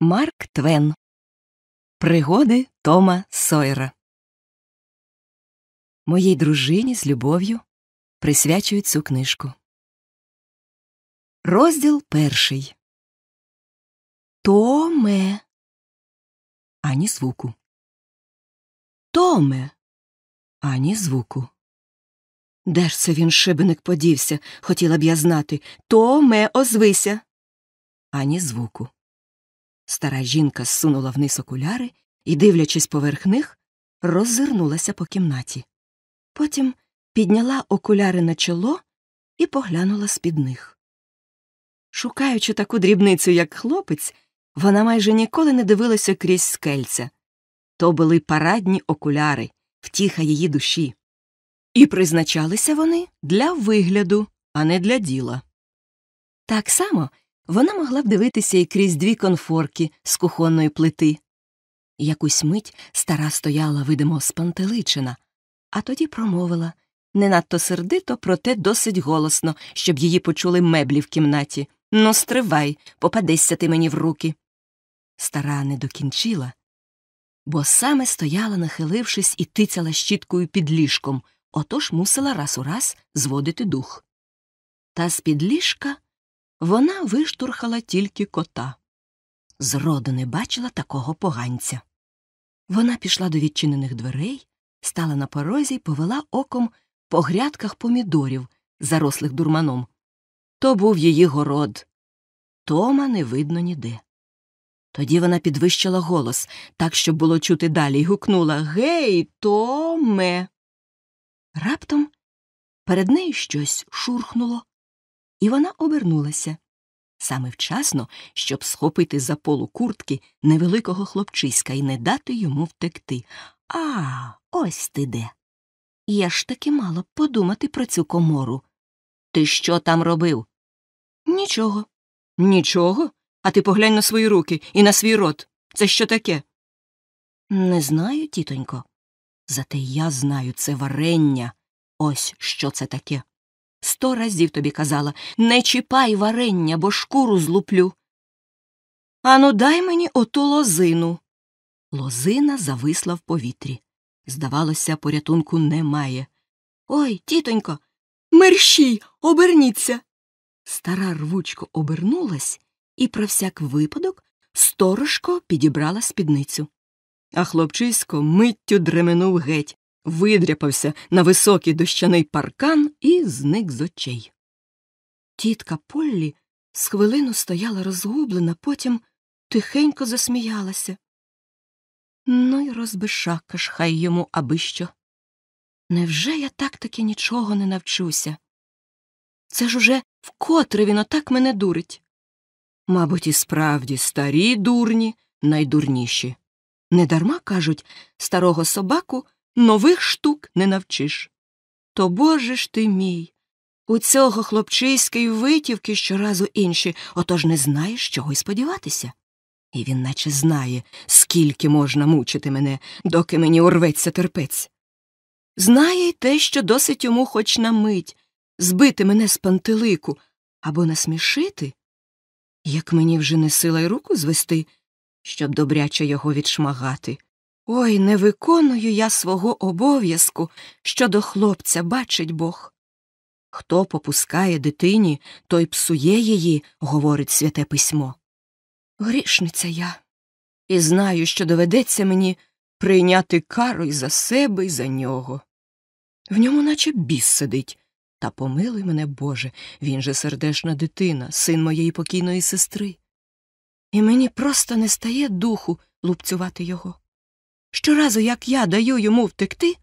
Марк Твен Пригоди Тома Сойера Моїй дружині з любов'ю присвячують цю книжку. Розділ перший Томе. Ані звуку. Томе. Ані звуку. Де ж це він шибеник подівся? Хотіла б я знати. Томе, озвися. Ані звуку. Стара жінка зсунула вниз окуляри і, дивлячись поверх них, роззирнулася по кімнаті. Потім підняла окуляри на чоло і поглянула з-під них. Шукаючи таку дрібницю, як хлопець, вона майже ніколи не дивилася крізь скельця. То були парадні окуляри, втіха її душі. І призначалися вони для вигляду, а не для діла. Так само вона могла б дивитися і крізь дві конфорки з кухонної плити. Якусь мить стара стояла, видимо, спантеличена, а тоді промовила не надто сердито, проте досить голосно, щоб її почули меблі в кімнаті. Ну, стривай, попадешся ти мені в руки. Стара не докінчила, бо саме стояла, нахилившись, і тицяла щіткою під ліжком, отож мусила раз у раз зводити дух. Та з під ліжка вона виштурхала тільки кота. Зроду не бачила такого поганця. Вона пішла до відчинених дверей, стала на порозі й повела оком по грядках помідорів, зарослих дурманом. То був її город. Тома не видно ніде. Тоді вона підвищила голос, так, щоб було чути далі, й гукнула Гей, Томе. Раптом перед нею щось шурхнуло, і вона обернулася саме вчасно, щоб схопити за полу куртки невеликого хлопчиська і не дати йому втекти. А, ось ти де. Я ж таки мала б подумати про цю комору. Ти що там робив? Нічого. Нічого? А ти поглянь на свої руки і на свій рот. Це що таке? Не знаю, тітонько. Зате я знаю це варення. Ось що це таке. Сто разів тобі казала не чіпай варення, бо шкуру злуплю. Ану, дай мені оту лозину. Лозина зависла в повітрі. Здавалося, порятунку немає. Ой, тітонько, мерщій, оберніться. Стара рвучко обернулась і, про всяк випадок, сторожко підібрала спідницю. А хлопчисько миттю дременув геть, видряпався на високий дощаний паркан і зник з очей. Тітка Поллі з хвилину стояла розгублена, потім тихенько засміялася. Ну й розбишакаш хай йому аби що. Невже я так таки нічого не навчуся? Це ж уже вкотре він отак мене дурить. Мабуть, і справді старі дурні найдурніші. Недарма кажуть старого собаку нових штук не навчиш. То боже ж ти мій. У цього хлопчиська й витівки щоразу інші, отож не знаєш, чого й сподіватися. І він наче знає, скільки можна мучити мене, доки мені урветься терпець. Знає й те, що досить йому хоч на мить збити мене з пантелику або насмішити, як мені вже не сила й руку звести, щоб добряче його відшмагати. Ой, не виконую я свого обов'язку щодо хлопця, бачить Бог. Хто попускає дитині, той псує її, говорить святе письмо. Грішниця я, і знаю, що доведеться мені прийняти кару й за себе й за нього. В ньому наче біс сидить. Та помилуй мене, Боже, він же сердешна дитина, син моєї покійної сестри. І мені просто не стає духу лупцювати його. Щоразу, як я даю йому втекти,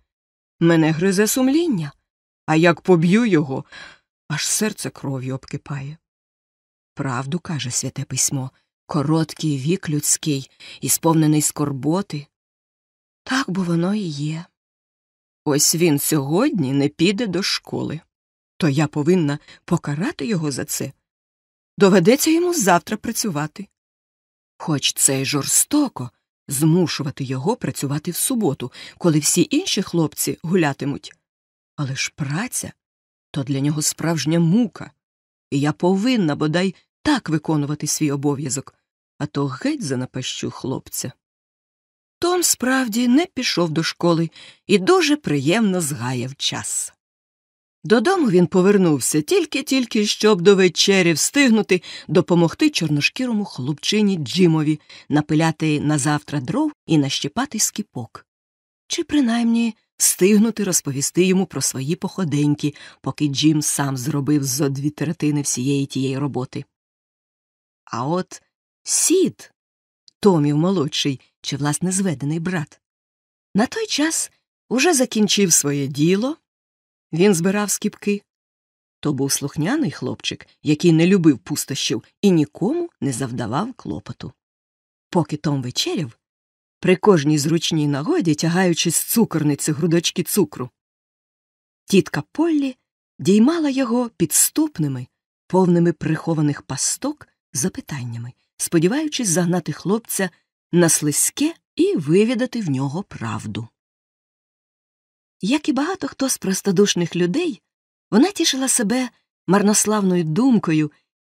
мене гризе сумління, а як поб'ю його, аж серце кров'ю обкипає. Правду каже святе письмо, короткий вік людський і сповнений скорботи. Так бо воно і є. Ось він сьогодні не піде до школи, то я повинна покарати його за це. Доведеться йому завтра працювати. Хоч це й жорстоко змушувати його працювати в суботу, коли всі інші хлопці гулятимуть. Але ж праця то для нього справжня мука, і я повинна бодай так виконувати свій обов'язок, а то геть занапащу хлопця. Том справді не пішов до школи і дуже приємно згаяв час. Додому він повернувся тільки-тільки, щоб до вечері встигнути допомогти чорношкірому хлопчині Джимові напиляти на завтра дров і нащипати скіпок, чи принаймні встигнути розповісти йому про свої походеньки, поки Джим сам зробив зо дві третини всієї тієї роботи. А от сід, Томів молодший чи, власне, зведений брат, на той час уже закінчив своє діло. Він збирав скіпки. То був слухняний хлопчик, який не любив пустощів і нікому не завдавав клопоту. Поки Том вечеряв, при кожній зручній нагоді тягаючи з цукорниці грудочки цукру, тітка Поллі діймала його підступними, повними прихованих пасток запитаннями, сподіваючись загнати хлопця на слизьке і вивідати в нього правду. Як і багато хто з простодушних людей, вона тішила себе марнославною думкою,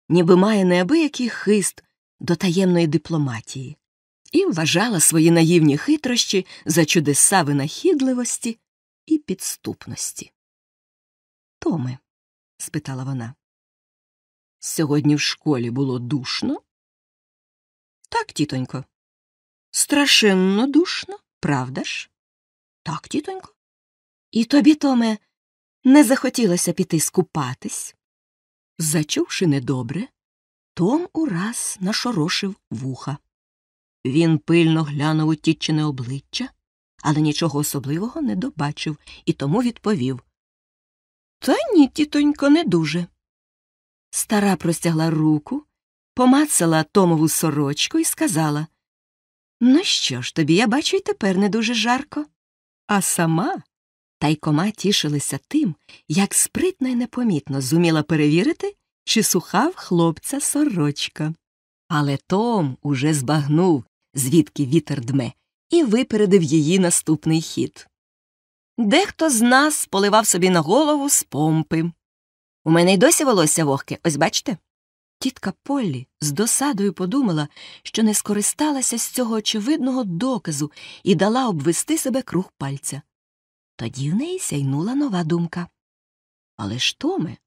ніби має неабиякий хист до таємної дипломатії, і вважала свої наївні хитрощі за чудеса винахідливості і підступності. Томе, спитала вона, сьогодні в школі було душно? Так, тітонько. Страшенно душно, правда ж? Так, тітонько. І тобі, Томе, не захотілося піти скупатись. Зачувши недобре, Том ураз нашорошив вуха. Він пильно глянув у тітчине обличчя, але нічого особливого не добачив і тому відповів Та ні, тітонько, не дуже. Стара простягла руку, помацала Томову сорочку і сказала Ну що ж тобі, я бачу, й тепер не дуже жарко. А сама Тайкома тішилися тим, як спритно й непомітно зуміла перевірити, чи сухав хлопця сорочка. Але Том уже збагнув, звідки вітер дме, і випередив її наступний хід. Дехто з нас поливав собі на голову з помпи. У мене й досі волосся вогке, ось бачите? Тітка Поллі з досадою подумала, що не скористалася з цього очевидного доказу і дала обвести себе круг пальця. Тоді в неї сяйнула нова думка. Але ж, Томе,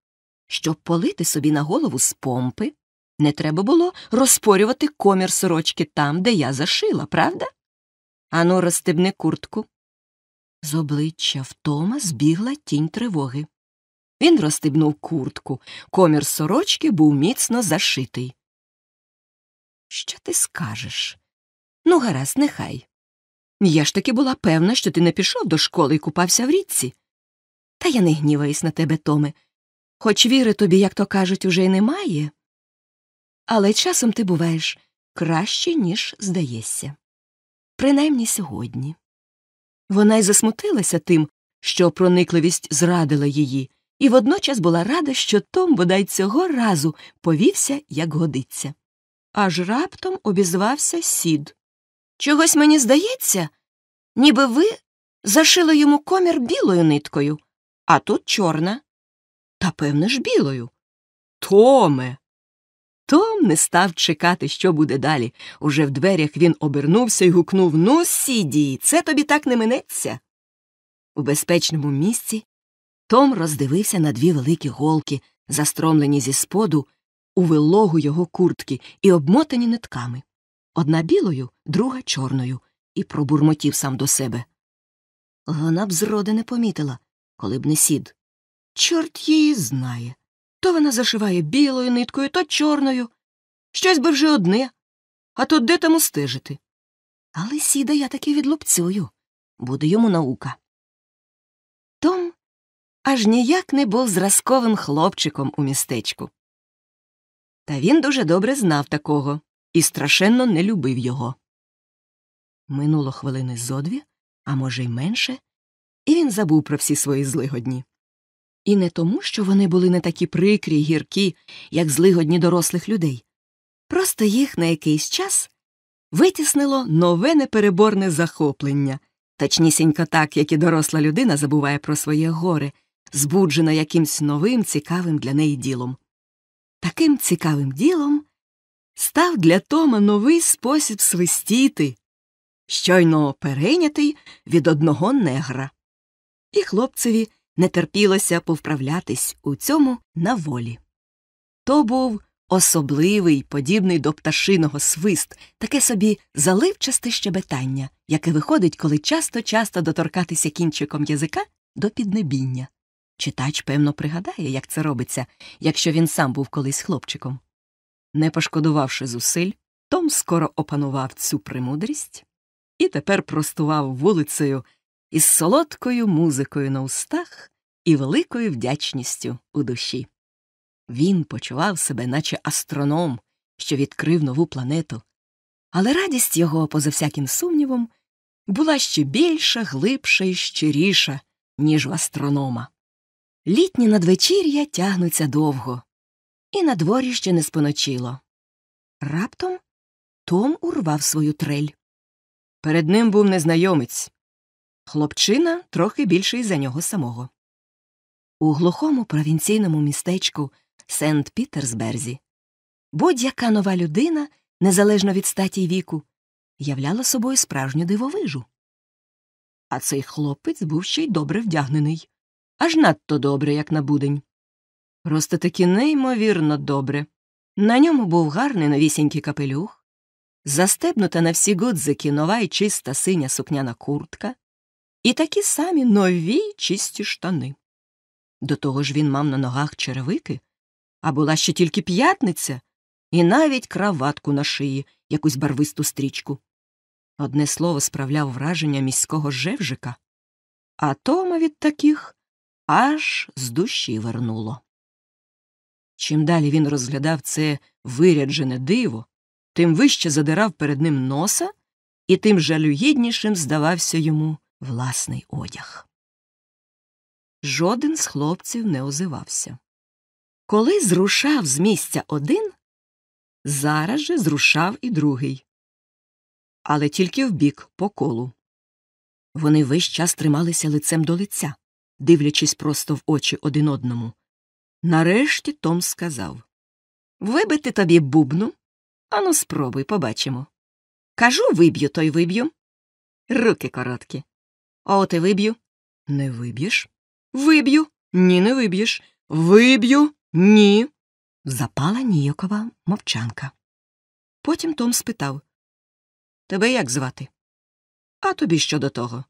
щоб полити собі на голову з помпи, не треба було розпорювати комір сорочки там, де я зашила, правда? Ану, розстебни куртку. З обличчя втома збігла тінь тривоги. Він розстебнув куртку. Комір сорочки був міцно зашитий. Що ти скажеш? Ну, гаразд, нехай. Я ж таки була певна, що ти не пішов до школи і купався в річці. Та я не гніваюсь на тебе, Томе, хоч віри тобі, як то кажуть, уже й немає. Але часом ти буваєш краще, ніж здаєшся. Принаймні сьогодні. Вона й засмутилася тим, що проникливість зрадила її, і водночас була рада, що Том бодай цього разу повівся, як годиться. Аж раптом обізвався сід. Чогось мені здається, ніби ви зашили йому комір білою ниткою, а тут чорна. Та, певне ж, білою. Томе. Том не став чекати, що буде далі. Уже в дверях він обернувся і гукнув Ну, сіді, це тобі так не минеться. У безпечному місці Том роздивився на дві великі голки, застромлені зі споду, у вилогу його куртки і обмотані нитками одна білою, друга чорною, і пробурмотів сам до себе. Вона б зроди не помітила, коли б не сід. Чорт її знає. То вона зашиває білою ниткою, то чорною. Щось би вже одне, а то де там устежити. Але сіда я таки відлупцюю. Буде йому наука. Том аж ніяк не був зразковим хлопчиком у містечку. Та він дуже добре знав такого і страшенно не любив його. Минуло хвилини зо дві, а може, й менше, і він забув про всі свої злигодні. І не тому, що вони були не такі прикрі й гіркі, як злигодні дорослих людей. Просто їх на якийсь час витіснило нове непереборне захоплення, точнісінько так, як і доросла людина забуває про своє горе, збуджена якимсь новим цікавим для неї ділом. Таким цікавим ділом став для Тома новий спосіб свистіти, щойно перейнятий від одного негра. І хлопцеві не терпілося повправлятись у цьому на волі. То був особливий, подібний до пташиного свист, таке собі заливчасте щебетання, яке виходить, коли часто-часто доторкатися кінчиком язика до піднебіння. Читач, певно, пригадає, як це робиться, якщо він сам був колись хлопчиком. Не пошкодувавши зусиль, Том скоро опанував цю премудрість і тепер простував вулицею із солодкою музикою на устах і великою вдячністю у душі. Він почував себе, наче астроном, що відкрив нову планету, але радість його, поза всяким сумнівом, була ще більша, глибша і щиріша, ніж в астронома. Літні надвечір'я тягнуться довго, і на дворі ще не споночило. Раптом Том урвав свою трель. Перед ним був незнайомець, хлопчина трохи більший за нього самого. У глухому провінційному містечку Сент Пітерсберзі будь-яка нова людина, незалежно від статі й віку, являла собою справжню дивовижу. А цей хлопець був ще й добре вдягнений, аж надто добре, як на будень. Просто таки неймовірно добре. На ньому був гарний новісінький капелюх, застебнута на всі гудзики нова й чиста синя сукняна куртка, і такі самі нові чисті штани. До того ж він мав на ногах черевики, а була ще тільки п'ятниця, і навіть краватку на шиї, якусь барвисту стрічку. Одне слово справляв враження міського жевжика, а Тома від таких аж з душі вернуло. Чим далі він розглядав це виряджене диво, тим вище задирав перед ним носа, і тим жалюгіднішим здавався йому власний одяг. Жоден з хлопців не озивався. Коли зрушав з місця один, зараз же зрушав і другий, але тільки вбік по колу. Вони весь час трималися лицем до лиця, дивлячись просто в очі один одному. Нарешті Том сказав Вибити тобі бубну? Ану, спробуй, побачимо. Кажу, виб'ю, то й виб'ю. Руки короткі. А от і виб'ю. Не виб'єш? Виб'ю. Ні, не виб'єш. Виб'ю. Ні. Запала ніякова мовчанка. Потім Том спитав Тебе як звати? А тобі що до того?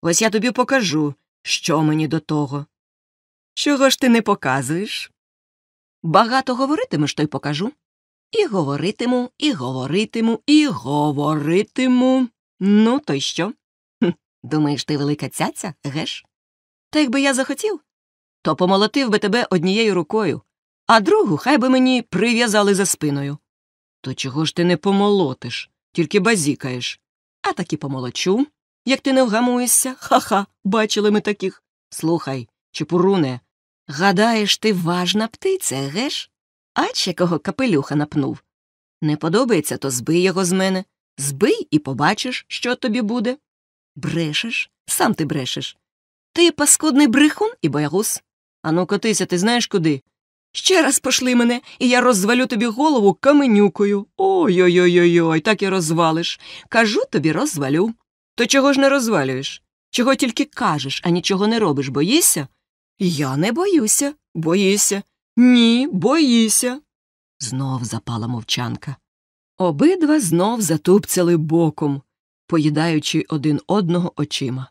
Ось я тобі покажу, що мені до того. Чого ж ти не показуєш? Багато говоритимеш, то й покажу. І говоритиму, і говоритиму, і говоритиму. Ну, то й що? Думаєш, ти велика цяця, геш? Та якби я захотів, то помолотив би тебе однією рукою, а другу хай би мені прив'язали за спиною. То чого ж ти не помолотиш, тільки базікаєш. А таки помолочу, як ти не вгамуєшся. Ха-ха, бачили ми таких. Слухай, чепуруне, гадаєш, ти важна птиця, геш? Ач якого капелюха напнув. Не подобається, то збий його з мене. Збий і побачиш, що тобі буде. Брешеш, сам ти брешеш. Ти паскудний брехун і боягуз. Ану, котися, ти знаєш куди? Ще раз пошли мене, і я розвалю тобі голову каменюкою. Ой-ой-ой, ой так і розвалиш. Кажу тобі, розвалю. То чого ж не розвалюєш? Чого тільки кажеш, а нічого не робиш, боїшся? Я не боюся, боїся. Ні, боїся. Знов запала мовчанка. Обидва знов затупцяли боком, поїдаючи один одного очима.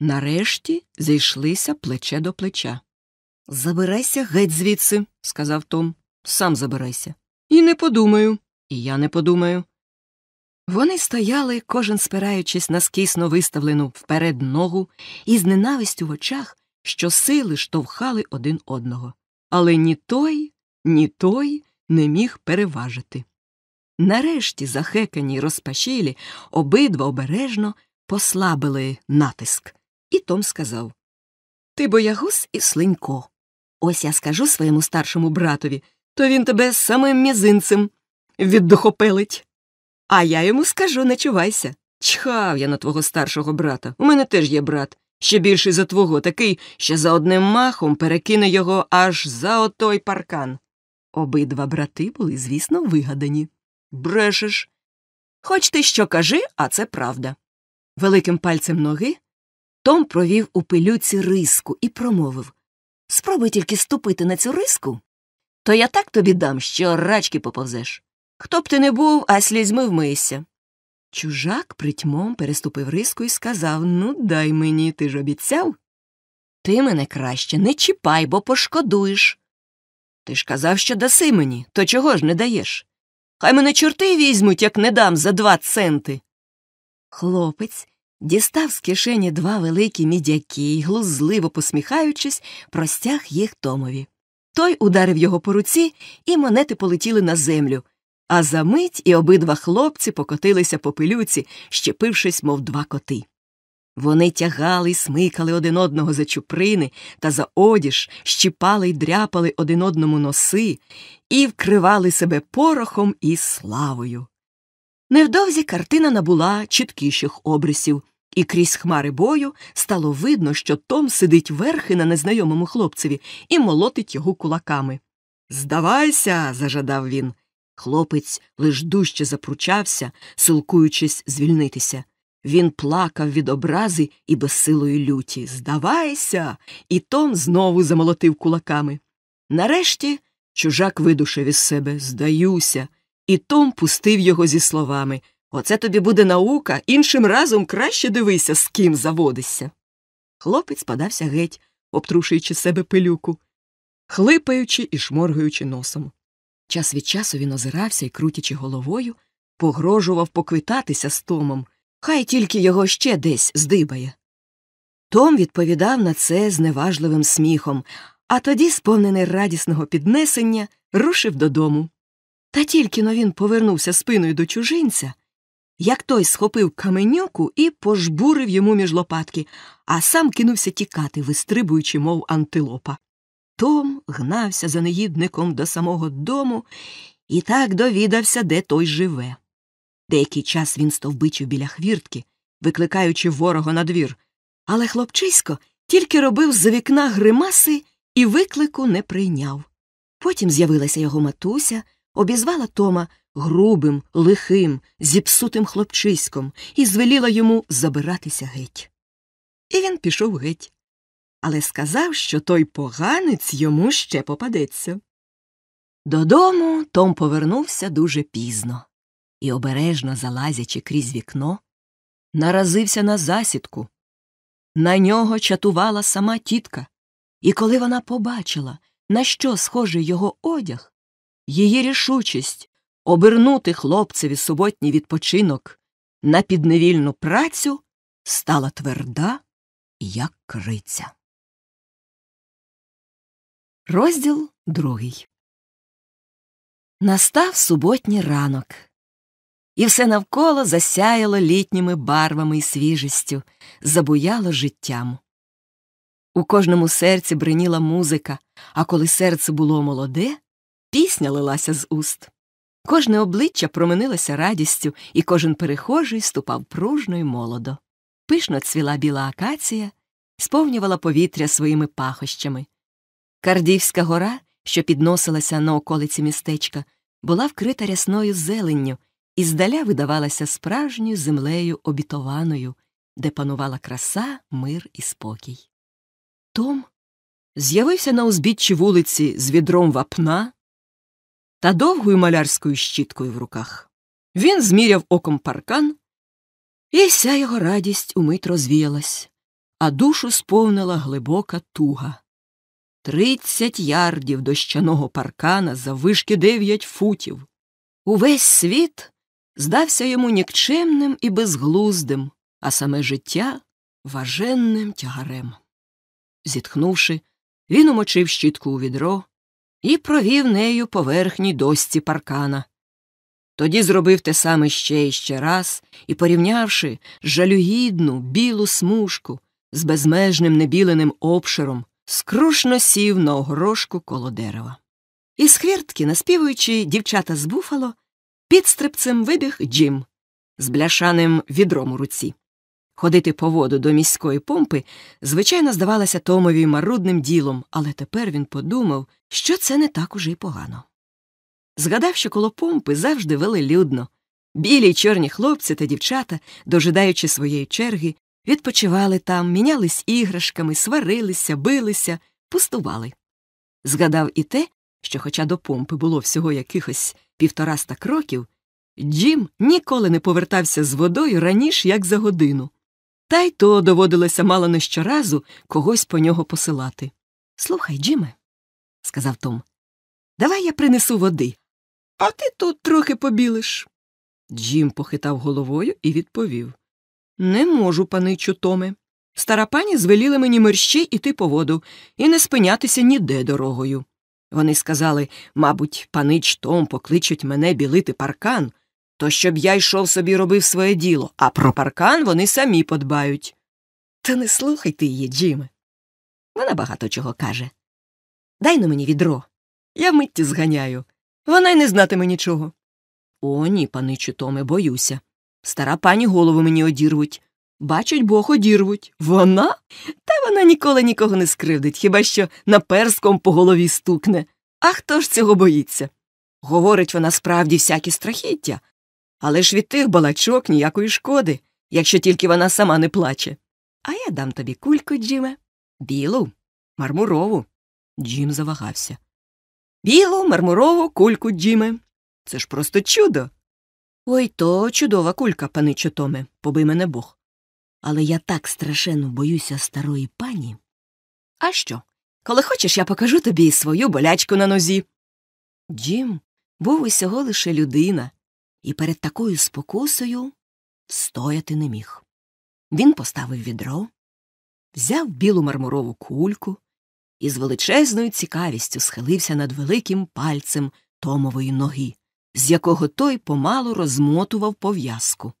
Нарешті зійшлися плече до плеча. Забирайся геть звідси, сказав Том. Сам забирайся. І не подумаю. І я не подумаю. Вони стояли, кожен спираючись на скісно виставлену вперед ногу, і з ненавистю в очах, що сили штовхали один одного. Але ні той, ні той не міг переважити. Нарешті, захекані й розпашілі, обидва обережно послабили натиск. І Том сказав Ти боягуз і слинько. Ось я скажу своєму старшому братові, то він тебе самим мізинцем віддохопелить. А я йому скажу не чувайся. Чхав я на твого старшого брата. У мене теж є брат, ще більший за твого, такий, що за одним махом перекине його аж за отой паркан. Обидва брати були, звісно, вигадані. Брешеш. Хоч ти що кажи, а це правда. Великим пальцем ноги Том провів у пилюці риску і промовив Спробуй тільки ступити на цю риску, то я так тобі дам, що рачки поповзеш. Хто б ти не був, а слізьми вмийся. Чужак притьмом переступив риску і сказав Ну, дай мені, ти ж обіцяв. Ти мене краще не чіпай, бо пошкодуєш. Ти ж казав, що даси мені, то чого ж не даєш? Хай мене чорти візьмуть, як не дам за два центи. Хлопець дістав з кишені два великі мідяки і, глузливо посміхаючись, простяг їх Томові. Той ударив його по руці, і монети полетіли на землю, а за мить і обидва хлопці покотилися по пилюці, щепившись, мов два коти. Вони тягали й смикали один одного за чуприни та за одіж, щіпали й дряпали один одному носи і вкривали себе порохом і славою. Невдовзі картина набула чіткіших обрисів, і крізь хмари бою стало видно, що Том сидить верхи на незнайомому хлопцеві і молотить його кулаками. Здавайся, зажадав він. Хлопець лиш дужче запручався, силкуючись звільнитися. Він плакав від образи і безсилої люті. Здавайся. І Том знову замолотив кулаками. Нарешті чужак видушив із себе Здаюся. І Том пустив його зі словами Оце тобі буде наука, іншим разом краще дивися, з ким заводишся. Хлопець подався геть, обтрушуючи себе пилюку, хлипаючи і шморгаючи носом. Час від часу він озирався і, крутячи головою, погрожував поквитатися з Томом, хай тільки його ще десь здибає. Том відповідав на це зневажливим сміхом, а тоді, сповнений радісного піднесення, рушив додому. Та тільки но він повернувся спиною до чужинця, як той схопив каменюку і пожбурив йому між лопатки, а сам кинувся тікати, вистрибуючи, мов антилопа. Том гнався за негідником до самого дому і так довідався, де той живе. Деякий час він стовбичив біля хвіртки, викликаючи ворога на двір, але хлопчисько тільки робив з вікна гримаси і виклику не прийняв. Потім з'явилася його матуся, обізвала Тома грубим, лихим, зіпсутим хлопчиськом і звеліла йому забиратися геть. І він пішов геть, але сказав, що той поганець йому ще попадеться. Додому Том повернувся дуже пізно і, обережно залазячи крізь вікно, наразився на засідку. На нього чатувала сама тітка, і коли вона побачила, на що схожий його одяг, її рішучість обернути хлопцеві суботній відпочинок на підневільну працю стала тверда, як криця. Розділ другий Настав суботній ранок, і все навколо засяяло літніми барвами і свіжістю, забуяло життям. У кожному серці бриніла музика, а коли серце було молоде, пісня лилася з уст. Кожне обличчя променилося радістю, і кожен перехожий ступав пружно й молодо. Пишно цвіла біла акація, сповнювала повітря своїми пахощами. Кардівська гора, що підносилася на околиці містечка, була вкрита рясною зеленню і здаля видавалася справжньою землею обітованою, де панувала краса, мир і спокій. Том з'явився на узбіччі вулиці з відром вапна та довгою малярською щіткою в руках. Він зміряв оком паркан, і вся його радість умить розвіялась, а душу сповнила глибока туга. Тридцять ярдів дощаного паркана заввишки дев'ять футів. Увесь світ здався йому нікчемним і безглуздим, а саме життя важенним тягарем. Зітхнувши, він умочив щітку у відро і провів нею по верхній досці паркана. Тоді зробив те саме ще і ще раз і, порівнявши жалюгідну білу смужку з безмежним небіленим обширом, скрушно сів на огрошку коло дерева. Із хвіртки, наспівуючи дівчата з буфало, підстрибцем вибіг Джим з бляшаним відром у руці. Ходити по воду до міської помпи, звичайно, здавалося Томові марудним ділом, але тепер він подумав, що це не так уже й погано. Згадав, що коло помпи завжди велелюдно. Білі й чорні хлопці та дівчата, дожидаючи своєї черги, відпочивали там, мінялись іграшками, сварилися, билися, пустували. Згадав і те, що, хоча до помпи було всього якихось півтораста кроків, Джим ніколи не повертався з водою раніше, як за годину. Та й то доводилося мало не щоразу когось по нього посилати. Слухай, Джиме, сказав Том, давай я принесу води, а ти тут трохи побілиш. Джим похитав головою і відповів Не можу, паничу Томе. Стара пані звеліла мені мерщій іти по воду і не спинятися ніде дорогою. Вони сказали, мабуть, панич Том покличуть мене білити паркан, то щоб я йшов собі робив своє діло, а про паркан вони самі подбають. Та не слухай ти її, Джиме. Вона багато чого каже. Дай на мені відро. Я вмитті зганяю. Вона й не знатиме нічого. О, ні, паничу Томе, боюся. Стара пані голову мені одірвуть. Бачить Бог, одірвуть. Вона? Та вона ніколи нікого не скривдить, хіба що наперском по голові стукне. А хто ж цього боїться? Говорить вона справді всякі страхіття, але ж від тих балачок ніякої шкоди, якщо тільки вона сама не плаче. А я дам тобі кульку, Джиме. Білу, мармурову. Джим завагався. Білу, мармурову кульку, Джиме. Це ж просто чудо. Ой то чудова кулька, паничо Томе, побий мене Бог. Але я так страшенно боюся старої пані. А що? Коли хочеш, я покажу тобі свою болячку на нозі. Джим був усього лише людина, і перед такою спокусою стояти не міг. Він поставив відро, взяв білу мармурову кульку і з величезною цікавістю схилився над великим пальцем Томової ноги, з якого той помалу розмотував пов'язку.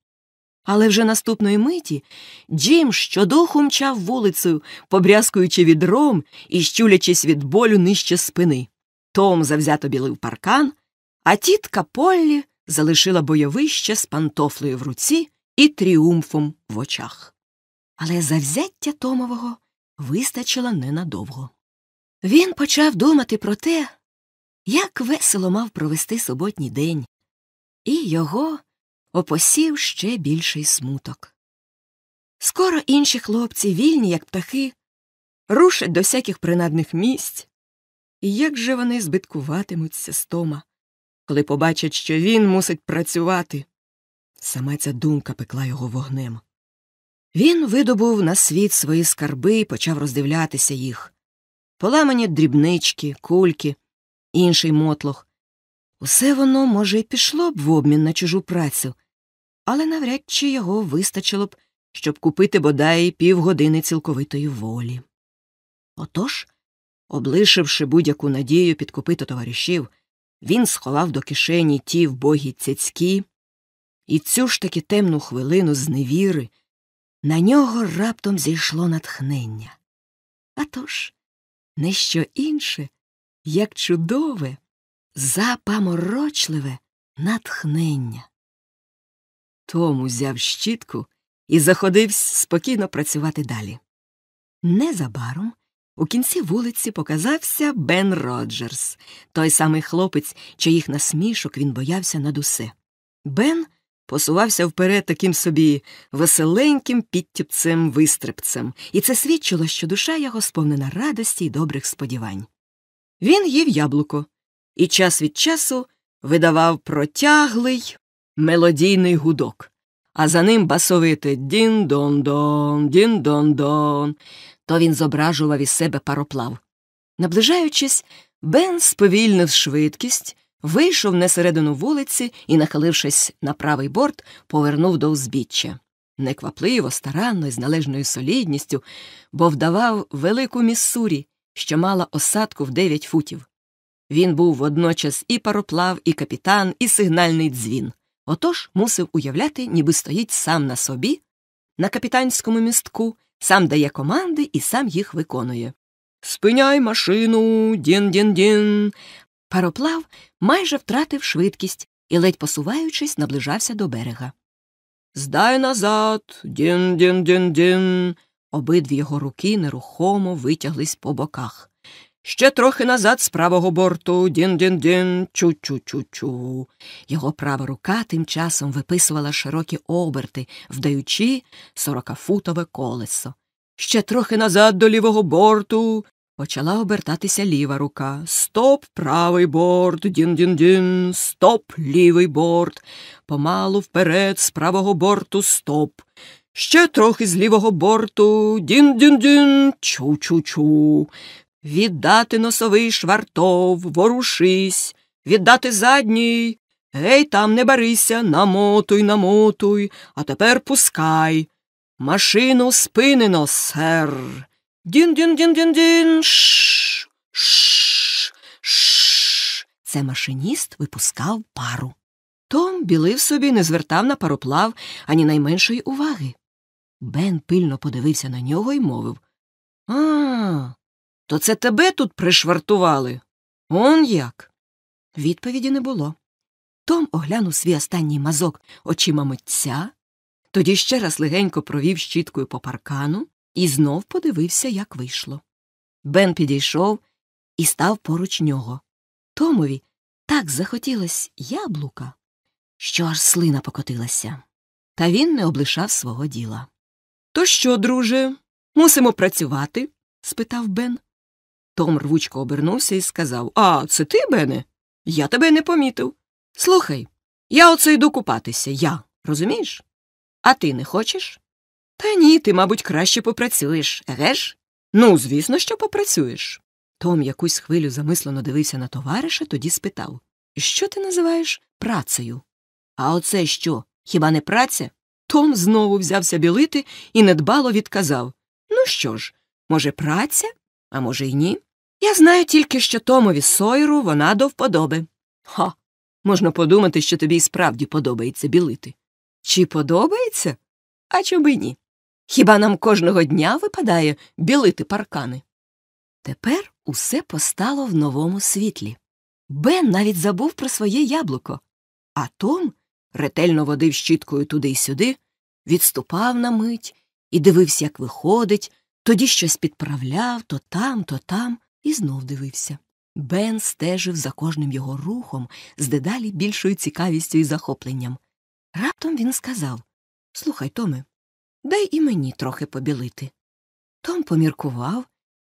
Але вже наступної миті Джим щодуху мчав вулицею, побрязкуючи відром і щулячись від болю нижче спини. Том завзято білив паркан, а тітка Поллі залишила бойовище з пантофлею в руці і тріумфом в очах. Але завзяття Томового вистачило ненадовго. Він почав думати про те, як весело мав провести суботній день, і його опосів ще більший смуток. Скоро інші хлопці, вільні, як птахи, рушать до всяких принадних місць, і як же вони збиткуватимуться з Тома, коли побачать, що він мусить працювати. Саме ця думка пекла його вогнем. Він видобув на світ свої скарби і почав роздивлятися їх поламані дрібнички, кульки, інший мотлох. Усе воно, може, й пішло б в обмін на чужу працю, але навряд чи його вистачило б, щоб купити бодай півгодини цілковитої волі. Отож, облишивши будь-яку надію підкупити товаришів, він сховав до кишені ті вбогі цяцькі, і цю ж таки темну хвилину зневіри на нього раптом зійшло натхнення. А тож, не що інше, як чудове, запаморочливе натхнення. Том узяв щітку і заходився спокійно працювати далі. Незабаром у кінці вулиці показався Бен Роджерс, той самий хлопець, чиїх насмішок він боявся над усе. Бен посувався вперед таким собі веселеньким підтіпцем вистрибцем, і це свідчило, що душа його сповнена радості й добрих сподівань. Він їв яблуко і час від часу видавав протяглий мелодійний гудок, а за ним басовите дін-дон-дон, дін-дон-дон. То він зображував із себе пароплав. Наближаючись, Бен сповільнив швидкість, вийшов на середину вулиці і, нахилившись на правий борт, повернув до узбіччя. Неквапливо, старанно і з належною солідністю, бо вдавав велику міссурі, що мала осадку в дев'ять футів. Він був водночас і пароплав, і капітан, і сигнальний дзвін. Отож мусив уявляти, ніби стоїть сам на собі, на капітанському містку, сам дає команди і сам їх виконує. Спиняй машину, дін-дін-дін. Пароплав майже втратив швидкість і, ледь посуваючись, наближався до берега. Здай назад, дін-дін-дін-дін. Обидві його руки нерухомо витяглись по боках. Ще трохи назад з правого борту. Дін-дін-дін, чу-чу-чу-чу. Його права рука тим часом виписувала широкі оберти, вдаючи сорокафутове колесо. Ще трохи назад до лівого борту. Почала обертатися ліва рука. Стоп, правий борт, дін-дін-дін, стоп, лівий борт. Помалу вперед, з правого борту, стоп. Ще трохи з лівого борту. Дін-дін-дін, чу-чу-чу. Віддати носовий швартов, ворушись, віддати задній. Гей, там не барися, намотуй, намотуй, а тепер пускай. Машину спинено, сер. Дін-дін-дін-дін-дін. Шш, шш, шш. Це машиніст випускав пару. Том білив собі, не звертав на пароплав ані найменшої уваги. Бен пильно подивився на нього і мовив А, то це тебе тут пришвартували? Он як? Відповіді не було. Том оглянув свій останній мазок очима митця, тоді ще раз легенько провів щіткою по паркану і знов подивився, як вийшло. Бен підійшов і став поруч нього. Томові так захотілось яблука, що аж слина покотилася. Та він не облишав свого діла. То що, друже, мусимо працювати? спитав Бен. Том рвучко обернувся і сказав А, це ти, Бене? Я тебе не помітив. Слухай, я оце йду купатися, я, розумієш? А ти не хочеш? Та ні, ти, мабуть, краще попрацюєш, еге ж? Ну, звісно, що попрацюєш. Том якусь хвилю замислено дивився на товариша, тоді спитав Що ти називаєш працею? А оце що? Хіба не праця? Том знову взявся білити і недбало відказав Ну що ж, може, праця, а може, й ні? Я знаю тільки, що Томові Сойру вона до вподоби. Ха, можна подумати, що тобі й справді подобається білити. Чи подобається? А й ні? Хіба нам кожного дня випадає білити паркани? Тепер усе постало в новому світлі. Бен навіть забув про своє яблуко, а Том ретельно водив щіткою туди й сюди, відступав на мить і дивився, як виходить, тоді щось підправляв то там, то там, і знов дивився. Бен стежив за кожним його рухом з дедалі більшою цікавістю і захопленням. Раптом він сказав Слухай, Томе, дай і мені трохи побілити. Том поміркував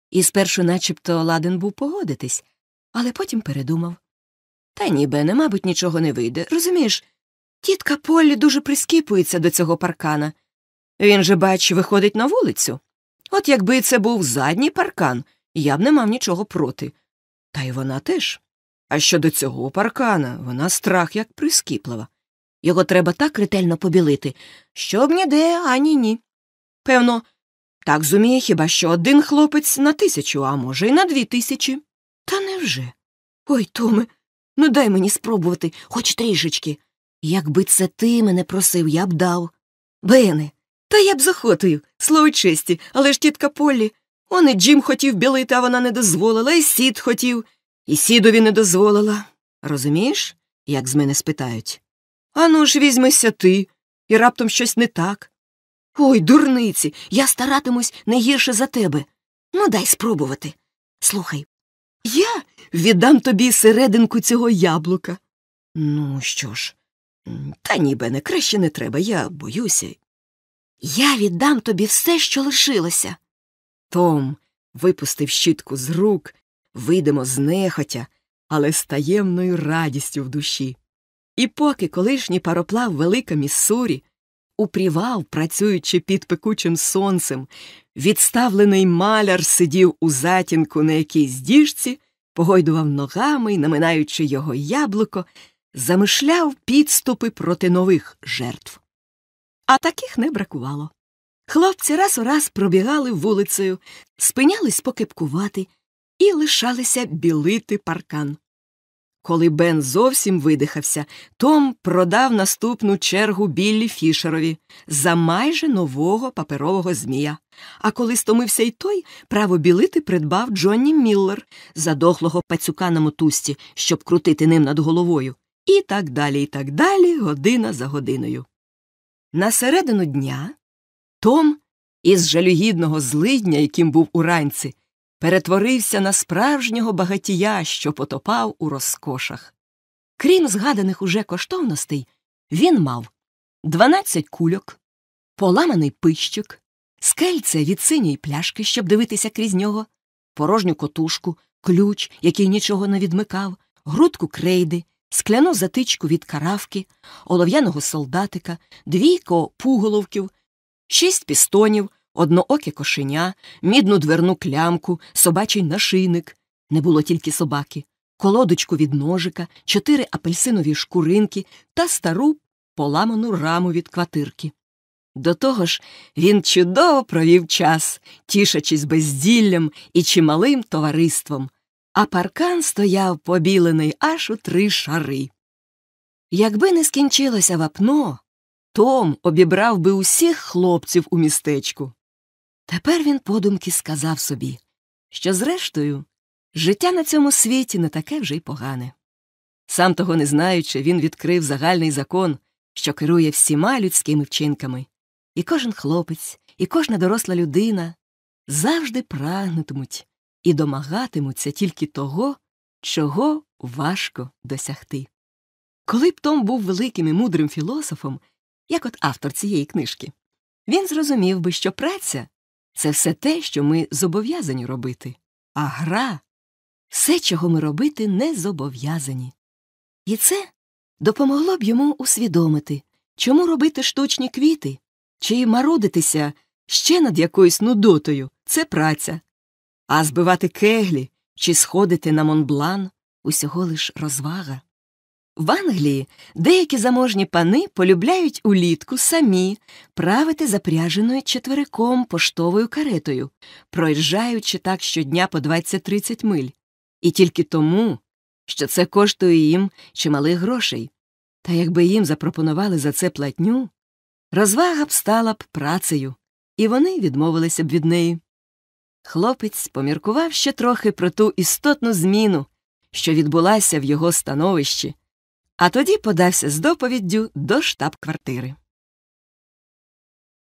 і спершу начебто ладен був погодитись, але потім передумав. Та ні, Бене, мабуть, нічого не вийде. Розумієш, тітка Поллі дуже прискіпується до цього паркана. Він же, бач, виходить на вулицю. От якби це був задній паркан, я б не мав нічого проти. Та й вона теж. А щодо цього паркана, вона страх як прискіплива. Його треба так ретельно побілити, щоб ніде ані ні. Певно, так зуміє хіба що один хлопець на тисячу, а може, й на дві тисячі. Та невже? Ой, Томе, ну дай мені спробувати хоч трішечки. Якби це ти мене просив, я б дав. Бене, та я б з охотою, слово честі, але ж тітка Поллі. Он і Джим хотів білити, а вона не дозволила, і сід хотів, і сідові не дозволила. Розумієш, як з мене спитають? Ану ж візьмися ти, і раптом щось не так. Ой, дурниці, я старатимусь не гірше за тебе. Ну, дай спробувати. Слухай, я віддам тобі серединку цього яблука. Ну, що ж, та ні, Бене, краще не треба, я боюся. Я віддам тобі все, що лишилося. Том випустив щітку з рук, вийдемо знехотя, але з таємною радістю в душі. І поки колишній пароплав Велика Міссурі упрівав, працюючи під пекучим сонцем, відставлений маляр сидів у затінку на якійсь діжці, погойдував ногами наминаючи його яблуко, замишляв підступи проти нових жертв. А таких не бракувало. Хлопці раз у раз пробігали вулицею, спинялись покипкувати і лишалися білити паркан. Коли Бен зовсім видихався, Том продав наступну чергу Біллі Фішерові за майже нового паперового змія. А коли стомився й той, право білити придбав Джонні Міллер за дохлого пацюка на мотузці, щоб крутити ним над головою. І так далі, і так далі, година за годиною. На середину дня Том із жалюгідного злидня, яким був уранці, перетворився на справжнього багатія, що потопав у розкошах. Крім згаданих уже коштовностей, він мав 12 кульок, поламаний пищик, скельце від синьої пляшки, щоб дивитися крізь нього, порожню котушку, ключ, який нічого не відмикав, грудку крейди, скляну затичку від каравки, олов'яного солдатика, двійко пуголовків, шість пістонів, однооке кошеня, мідну дверну клямку, собачий нашийник. Не було тільки собаки, колодочку від ножика, чотири апельсинові шкуринки та стару поламану раму від квартирки. До того ж, він чудово провів час, тішачись безділлям і чималим товариством, а паркан стояв побілений аж у три шари. Якби не скінчилося вапно, Том обібрав би усіх хлопців у містечку. Тепер він подумки сказав собі, що, зрештою, життя на цьому світі не таке вже й погане. Сам того не знаючи, він відкрив загальний закон, що керує всіма людськими вчинками, і кожен хлопець, і кожна доросла людина завжди прагнутимуть і домагатимуться тільки того, чого важко досягти. Коли б Том був великим і мудрим філософом, як от автор цієї книжки, він зрозумів би, що праця це все те, що ми зобов'язані робити, а гра все, чого ми робити не зобов'язані. І це допомогло б йому усвідомити, чому робити штучні квіти, чи марудитися ще над якоюсь нудотою це праця, а збивати кеглі чи сходити на Монблан усього лиш розвага. В Англії деякі заможні пани полюбляють улітку самі правити запряженою четвериком поштовою каретою, проїжджаючи так щодня по 20-30 миль, і тільки тому, що це коштує їм чималих грошей. Та якби їм запропонували за це платню, розвага б стала б працею, і вони відмовилися б від неї. Хлопець поміркував ще трохи про ту істотну зміну, що відбулася в його становищі, а тоді подався з доповіддю до штаб-квартири.